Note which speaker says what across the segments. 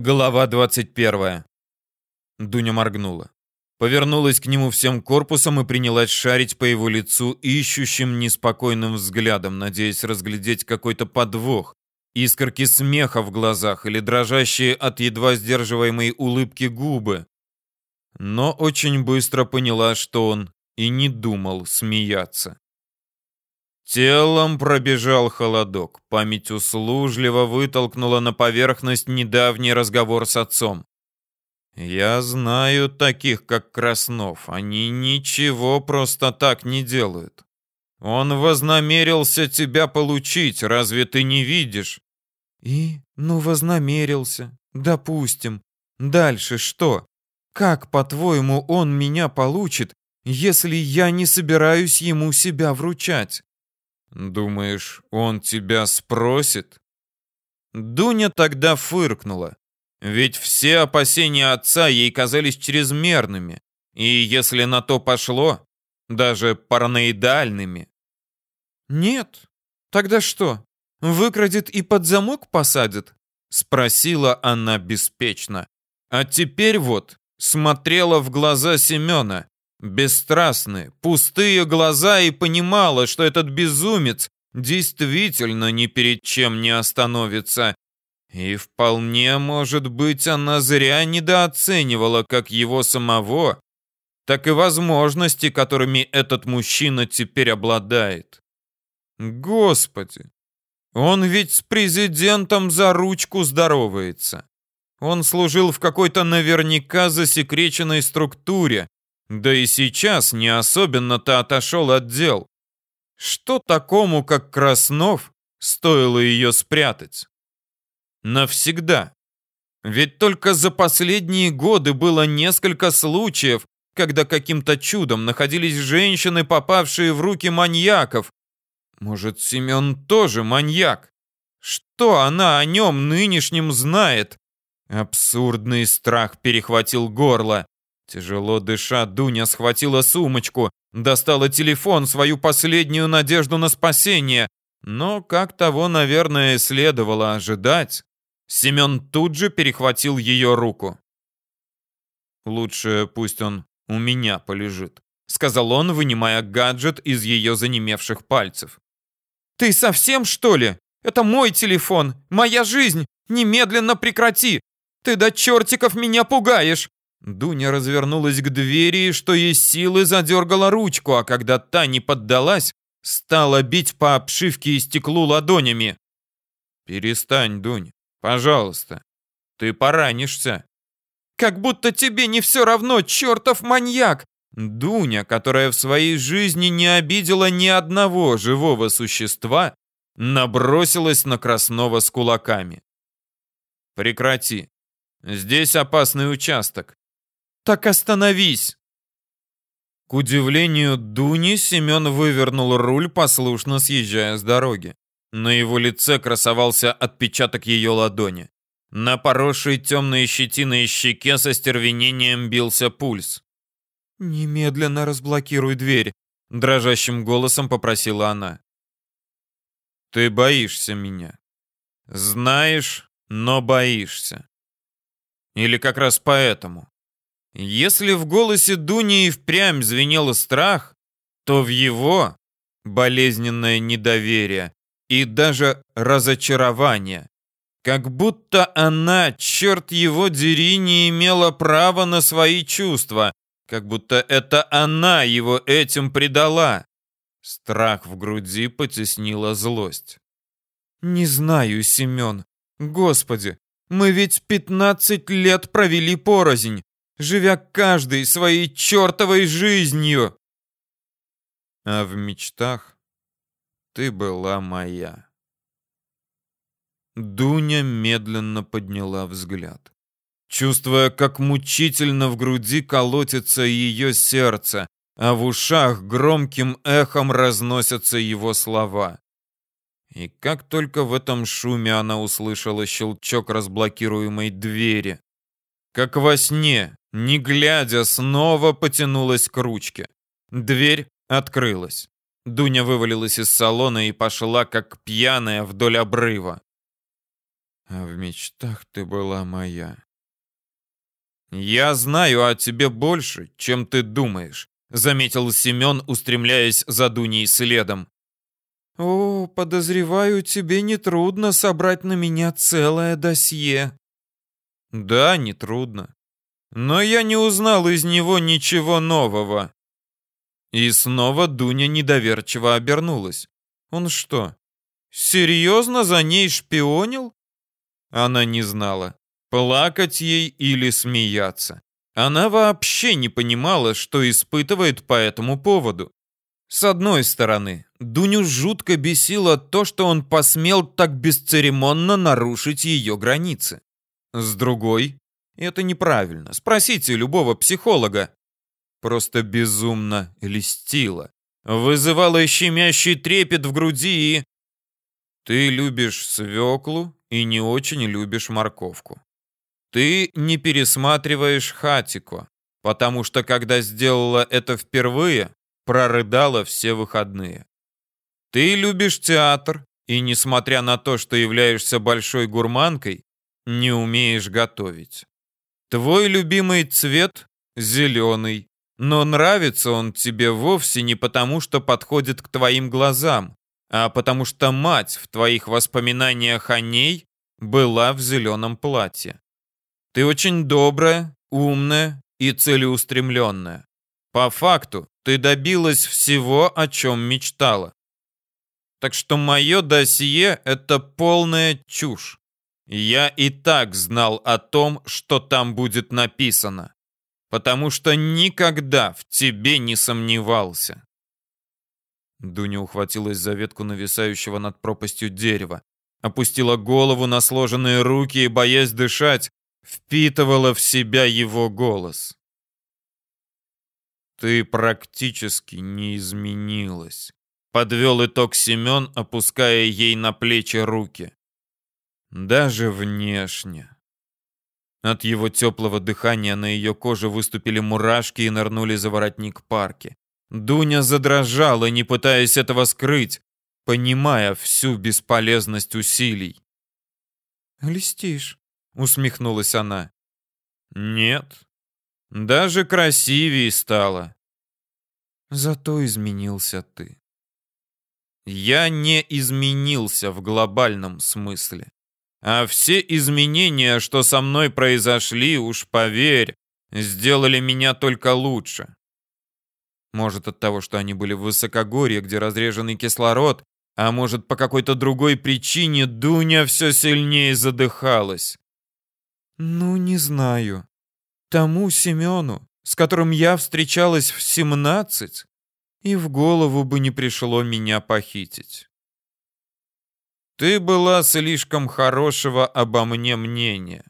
Speaker 1: Глава 21. Дуня моргнула. Повернулась к нему всем корпусом и принялась шарить по его лицу ищущим неспокойным взглядом, надеясь разглядеть какой-то подвох, искорки смеха в глазах или дрожащие от едва сдерживаемой улыбки губы. Но очень быстро поняла, что он и не думал смеяться. Телом пробежал холодок. Память услужливо вытолкнула на поверхность недавний разговор с отцом. «Я знаю таких, как Краснов. Они ничего просто так не делают. Он вознамерился тебя получить, разве ты не видишь?»
Speaker 2: «И? Ну, вознамерился. Допустим. Дальше что? Как, по-твоему, он меня получит, если я не собираюсь ему себя вручать?»
Speaker 1: «Думаешь, он тебя спросит?» Дуня тогда фыркнула. Ведь все опасения отца ей казались чрезмерными, и, если на то пошло, даже параноидальными.
Speaker 2: «Нет. Тогда что, выкрадет и под замок посадит?» — спросила она беспечно. А теперь вот смотрела в глаза Семена, Бесстрастные, пустые глаза и понимала, что этот безумец действительно ни перед чем не остановится. И вполне, может быть, она зря недооценивала как его самого, так и возможности, которыми этот мужчина теперь обладает. Господи, он ведь с президентом за ручку здоровается. Он служил в какой-то наверняка засекреченной структуре, да и сейчас не особенно-то отошел от дел. Что такому, как Краснов, стоило ее спрятать? Навсегда. Ведь только за последние годы было несколько случаев, когда каким-то чудом находились женщины, попавшие в руки маньяков. Может, Семен тоже маньяк? Что она о нем нынешнем знает? Абсурдный страх перехватил горло. Тяжело дыша, Дуня схватила сумочку, достала телефон, свою последнюю надежду на спасение. Но, как того, наверное, следовало ожидать, Семен тут же перехватил ее руку. «Лучше пусть он у меня полежит», — сказал он, вынимая гаджет из ее занемевших пальцев. «Ты совсем, что ли? Это мой телефон, моя жизнь! Немедленно прекрати! Ты до чертиков меня пугаешь!» Дуня развернулась к двери и, что есть силы, задергала ручку, а когда та не поддалась, стала бить по обшивке и стеклу ладонями. «Перестань, Дунь, пожалуйста. Ты поранишься». «Как будто тебе не все равно, чертов маньяк!» Дуня, которая в своей жизни не обидела ни одного живого существа, набросилась на Краснова с кулаками. «Прекрати. Здесь опасный участок. Так остановись!» К удивлению Дуни, Семен вывернул руль, послушно съезжая с дороги. На его лице красовался отпечаток ее ладони. На поросшей темной щетиной щеке со стервенением бился пульс. «Немедленно разблокируй дверь», — дрожащим голосом попросила она. «Ты боишься меня. Знаешь, но боишься. Или как раз поэтому. Если в голосе Дуни и впрямь звенело страх, то в его болезненное недоверие и даже разочарование. Как будто она, черт его дери, не имела права на свои чувства, как будто это она его этим предала. Страх в груди потеснила злость. «Не знаю, Семен. Господи, мы ведь пятнадцать лет провели порознь живя каждой своей чертовой жизнью. А в мечтах ты была моя. Дуня медленно подняла взгляд. Чувствуя, как мучительно в груди колотится ее сердце, а в ушах громким эхом разносятся его слова. И как только в этом шуме она услышала щелчок разблокируемой двери, как во сне, не глядя, снова потянулась к ручке. Дверь открылась. Дуня вывалилась из салона и пошла, как пьяная, вдоль обрыва.
Speaker 1: А в мечтах ты была моя.
Speaker 2: Я знаю о тебе больше, чем ты думаешь, заметил Семен, устремляясь за Дуней следом.
Speaker 1: О, подозреваю, тебе нетрудно собрать на меня целое досье.
Speaker 2: Да, нетрудно. Но я не узнал из него ничего нового. И снова Дуня недоверчиво обернулась. Он что, серьезно за ней шпионил? Она не знала, плакать ей или смеяться. Она вообще не понимала, что испытывает по этому поводу. С одной стороны, Дуню жутко бесило то, что он посмел так бесцеремонно нарушить ее границы. С другой, это неправильно. Спросите любого психолога. Просто безумно льстило. Вызывало щемящий трепет в груди и... Ты любишь свеклу и не очень любишь морковку. Ты не пересматриваешь Хатико, потому что когда сделала это впервые, прорыдала все выходные. Ты любишь театр и, несмотря на то, что являешься большой гурманкой, не умеешь готовить. Твой любимый цвет — зеленый, но нравится он тебе вовсе не потому, что подходит к твоим глазам, а потому что мать в твоих воспоминаниях о ней была в зеленом платье. Ты очень добрая, умная и целеустремленная. По факту ты добилась всего, о чем мечтала. Так что мое досье — это полная чушь. Я и так знал о том, что там будет написано, потому что никогда в тебе не сомневался. Дуня ухватилась за ветку нависающего над пропастью дерева, опустила голову на сложенные руки и, боясь дышать, впитывала в себя его голос. «Ты практически не изменилась», — подвел итог Семен, опуская ей на плечи руки. «Даже внешне». От его теплого дыхания на ее коже выступили мурашки и нырнули за воротник парки. Дуня задрожала, не пытаясь этого скрыть, понимая всю бесполезность усилий.
Speaker 1: «Листишь», — усмехнулась она.
Speaker 2: «Нет, даже красивее стало».
Speaker 1: «Зато изменился ты».
Speaker 2: «Я не изменился в глобальном смысле. А все изменения, что со мной произошли, уж поверь, сделали меня только лучше. Может, от того, что они были в высокогорье, где разреженный кислород, а может, по какой-то другой причине Дуня все сильнее задыхалась.
Speaker 1: Ну, не знаю. Тому Семену, с которым я встречалась в семнадцать, и в голову бы не пришло меня похитить.
Speaker 2: Ты была слишком хорошего обо мне мнения.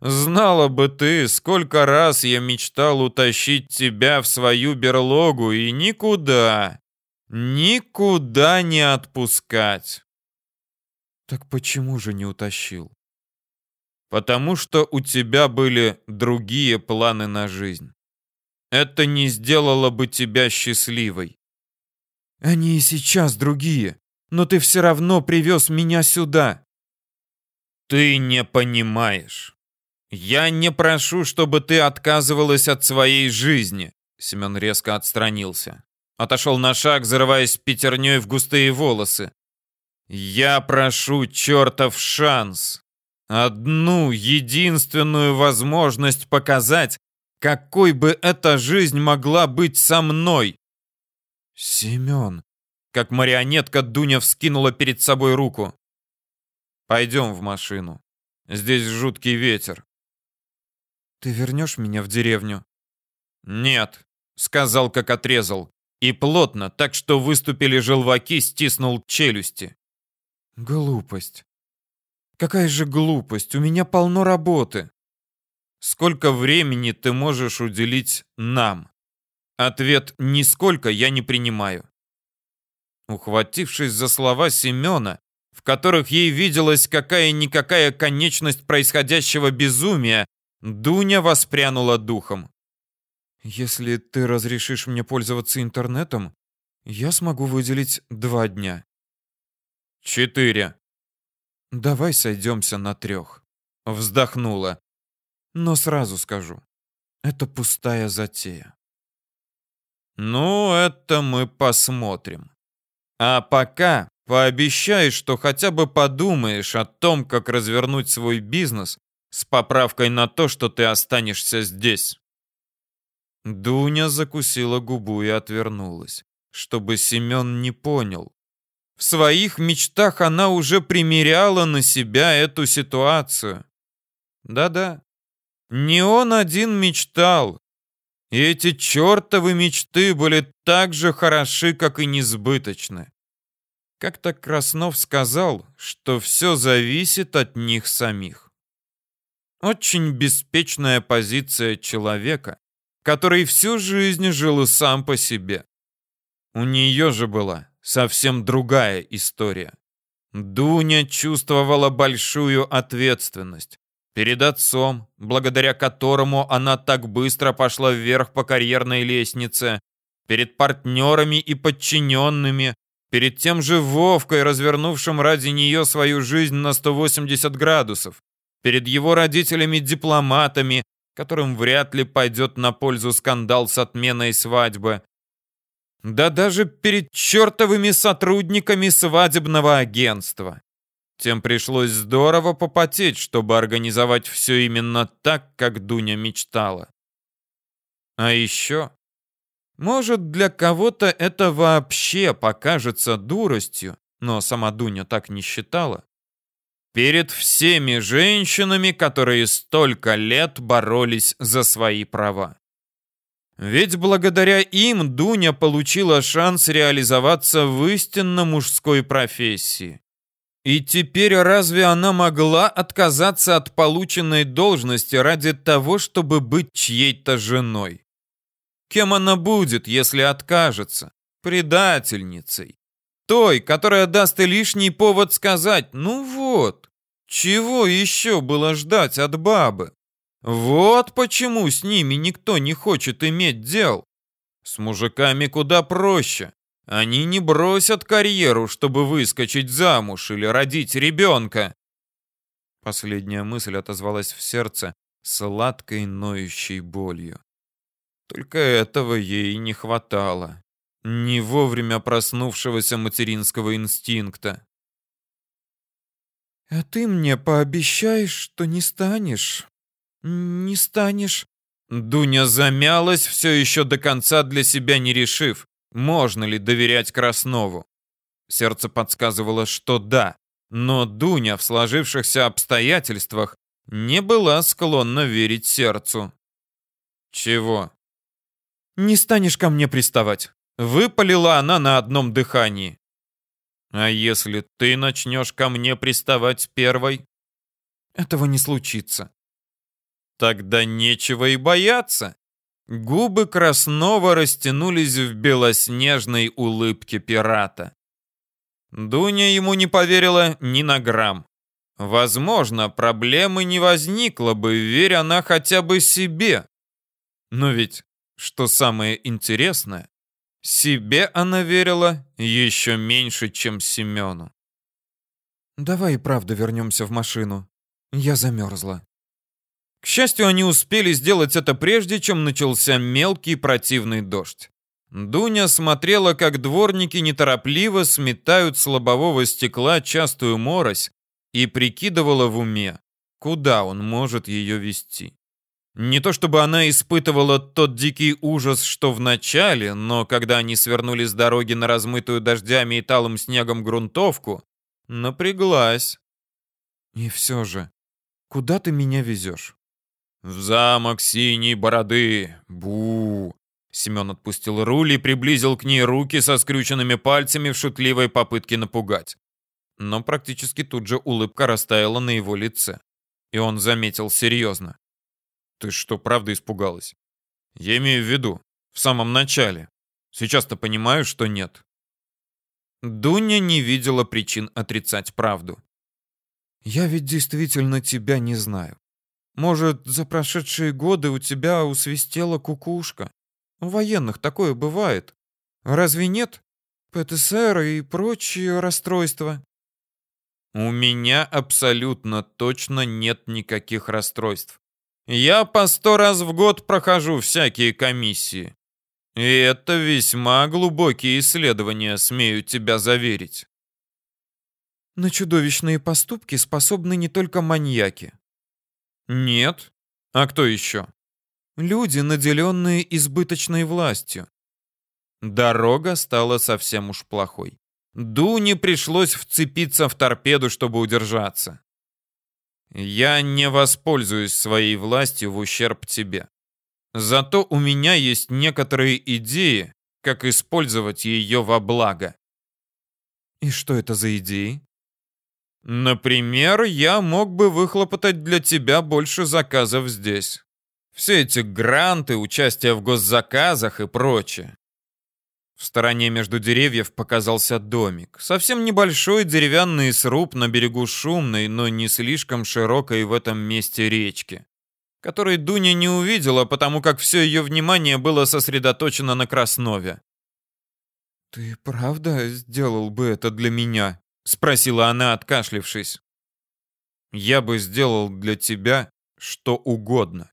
Speaker 2: Знала бы ты, сколько раз я мечтал утащить тебя в свою берлогу и никуда, никуда не отпускать.
Speaker 1: Так почему же не утащил?
Speaker 2: Потому что у тебя были другие планы на жизнь. Это не сделало бы тебя счастливой.
Speaker 1: Они и сейчас другие, но ты все равно привез меня сюда.
Speaker 2: Ты не понимаешь. «Я не прошу, чтобы ты отказывалась от своей жизни», — Семен резко отстранился. Отошел на шаг, зарываясь пятерней в густые волосы. «Я прошу чертов шанс. Одну единственную возможность показать, какой бы эта жизнь могла быть со мной».
Speaker 1: «Семен», —
Speaker 2: как марионетка Дуня вскинула перед собой руку. «Пойдем в машину. Здесь жуткий ветер.
Speaker 1: Ты вернешь меня в деревню?
Speaker 2: Нет, сказал, как отрезал. И плотно, так что выступили желваки, стиснул челюсти.
Speaker 1: Глупость. Какая же глупость? У меня полно работы.
Speaker 2: Сколько времени ты можешь уделить нам? Ответ «нисколько» я не принимаю. Ухватившись за слова Семена, в которых ей виделась какая-никакая конечность происходящего безумия, Дуня воспрянула духом.
Speaker 1: «Если ты разрешишь мне пользоваться интернетом, я смогу выделить два дня».
Speaker 2: «Четыре». Давай сойдемся на трех. Вздохнула. Но сразу скажу, это пустая затея. Ну, это мы посмотрим. А пока пообещай, что хотя бы подумаешь о том, как развернуть свой бизнес с поправкой на то, что ты останешься здесь. Дуня закусила губу и отвернулась, чтобы Семен не понял. В своих мечтах она уже примеряла на себя эту ситуацию. Да-да, не он один мечтал. И эти чертовы мечты были так же хороши, как и несбыточны. Как-то Краснов сказал, что все зависит от них самих. Очень беспечная позиция человека, который всю жизнь жил сам по себе. У нее же была совсем другая история. Дуня чувствовала большую ответственность перед отцом, благодаря которому она так быстро пошла вверх по карьерной лестнице, перед партнерами и подчиненными, перед тем же Вовкой, развернувшим ради нее свою жизнь на 180 градусов, перед его родителями-дипломатами, которым вряд ли пойдет на пользу скандал с отменой свадьбы, да даже перед чертовыми сотрудниками свадебного агентства. Тем пришлось здорово попотеть, чтобы организовать все именно так, как Дуня мечтала. А еще, может, для кого-то это вообще покажется дуростью, но сама Дуня так не считала. Перед всеми женщинами, которые столько лет боролись за свои права. Ведь благодаря им Дуня получила шанс реализоваться в истинно мужской профессии. И теперь разве она могла отказаться от полученной должности ради того, чтобы быть чьей-то женой? Кем она будет, если откажется? Предательницей. Той, которая даст и лишний повод сказать «ну вот». Чего еще было ждать от бабы? Вот почему с ними никто не хочет иметь дел. С мужиками куда проще. Они не бросят карьеру, чтобы выскочить замуж или родить ребенка. Последняя мысль отозвалась в сердце сладкой ноющей болью. Только этого ей не хватало. Не вовремя проснувшегося материнского инстинкта. «А ты мне пообещаешь, что не станешь «Не станешь». Дуня замялась, все еще до конца для себя не решив, можно ли доверять Краснову. Сердце подсказывало, что да, но Дуня в сложившихся обстоятельствах не была склонна верить сердцу. «Чего?» «Не станешь ко мне приставать», — выпалила она на одном дыхании. «А если ты начнешь ко мне приставать первой?» «Этого не случится. Тогда нечего и бояться. Губы Краснова растянулись в белоснежной улыбке пирата. Дуня ему не поверила ни на грамм. Возможно, проблемы не возникло бы, веря она хотя бы себе. Но ведь, что самое интересное, себе она верила еще меньше, чем Семену. «Давай и правда вернемся в машину. Я замерзла». К счастью, они успели сделать это прежде, чем начался мелкий противный дождь. Дуня смотрела, как дворники неторопливо сметают с лобового стекла частую морось и прикидывала в уме, куда он может ее вести. Не то чтобы она испытывала тот дикий ужас, что в начале, но когда они свернули с дороги на размытую дождями и талым снегом грунтовку, напряглась. И все же, куда ты меня везешь? «В замок синей бороды! Бу!» Семен отпустил руль и приблизил к ней руки со скрюченными пальцами в шутливой попытке напугать. Но практически тут же улыбка растаяла на его лице. И он заметил серьезно. «Ты что, правда испугалась?» «Я имею в виду, в самом начале. Сейчас-то понимаю, что нет». Дуня не видела причин отрицать правду. «Я ведь действительно тебя не знаю. Может, за прошедшие годы у тебя усвистела кукушка? У военных такое бывает. Разве нет? ПТСР и прочие расстройства.
Speaker 1: У меня абсолютно точно нет никаких расстройств. Я по сто раз в год прохожу всякие комиссии. И это весьма глубокие исследования, смею тебя заверить.
Speaker 2: На чудовищные поступки способны не только маньяки.
Speaker 1: Нет. А кто еще?
Speaker 2: Люди, наделенные избыточной властью.
Speaker 1: Дорога стала совсем уж плохой. Дуне пришлось вцепиться в торпеду, чтобы удержаться. Я не воспользуюсь своей властью в ущерб тебе. Зато у меня есть некоторые идеи, как использовать ее во благо.
Speaker 2: И что это за идеи?
Speaker 1: Например, я мог бы выхлопотать для тебя больше заказов здесь. Все эти гранты, участие в госзаказах и прочее. В стороне между деревьев показался домик. Совсем небольшой деревянный сруб на берегу шумной, но не слишком широкой в этом месте речки, который Дуня не увидела, потому как все ее внимание было сосредоточено на Краснове.
Speaker 2: «Ты правда сделал бы это для меня?»
Speaker 1: — спросила она, откашлившись. «Я бы сделал для тебя что угодно».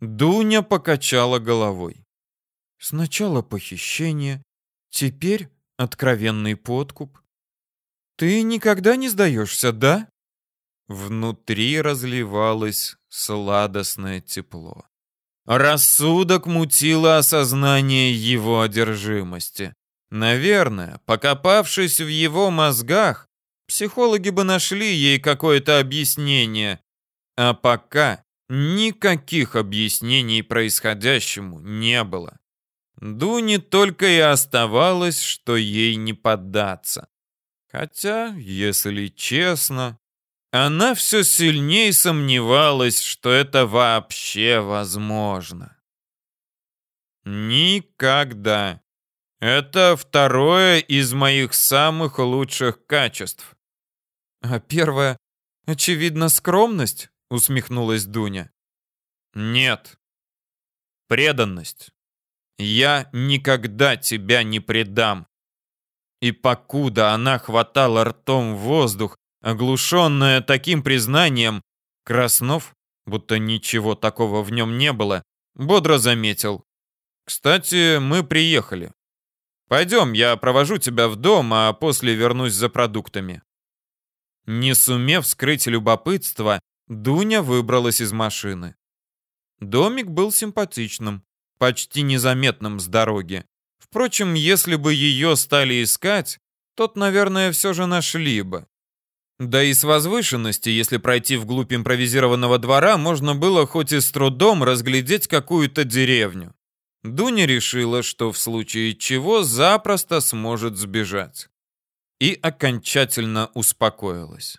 Speaker 1: Дуня покачала головой.
Speaker 2: Сначала похищение, теперь откровенный подкуп. Ты никогда не сдаешься, да?
Speaker 1: Внутри разливалось сладостное тепло. Рассудок мутило осознание его одержимости. Наверное, покопавшись в его мозгах, психологи бы нашли ей какое-то объяснение. А пока никаких объяснений происходящему не было. Дуне только и оставалось, что ей не поддаться. Хотя, если честно, она все сильнее сомневалась, что это вообще возможно. Никогда. Это второе из моих самых лучших качеств.
Speaker 2: А первое, очевидно, скромность, усмехнулась Дуня.
Speaker 1: Нет. Преданность. Я никогда тебя не предам. И покуда она хватала ртом воздух, оглушенная таким признанием, Краснов, будто ничего такого в нем не было, бодро заметил. «Кстати, мы приехали. Пойдем, я провожу тебя в дом, а после вернусь за продуктами». Не сумев скрыть любопытство, Дуня выбралась из машины. Домик был симпатичным почти незаметным с дороги. Впрочем, если бы ее стали искать, тот, наверное, все же нашли бы. Да и с возвышенности, если пройти вглубь импровизированного двора, можно было хоть и с трудом разглядеть какую-то деревню. Дуня решила, что в случае чего запросто сможет сбежать. И окончательно успокоилась.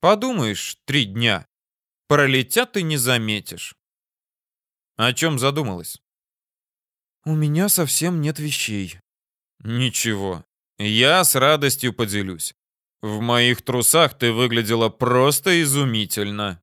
Speaker 1: Подумаешь, три дня. Пролетят и не заметишь. О чем задумалась?
Speaker 2: У меня совсем нет вещей.
Speaker 1: Ничего. Я с радостью поделюсь. В моих трусах ты выглядела просто изумительно.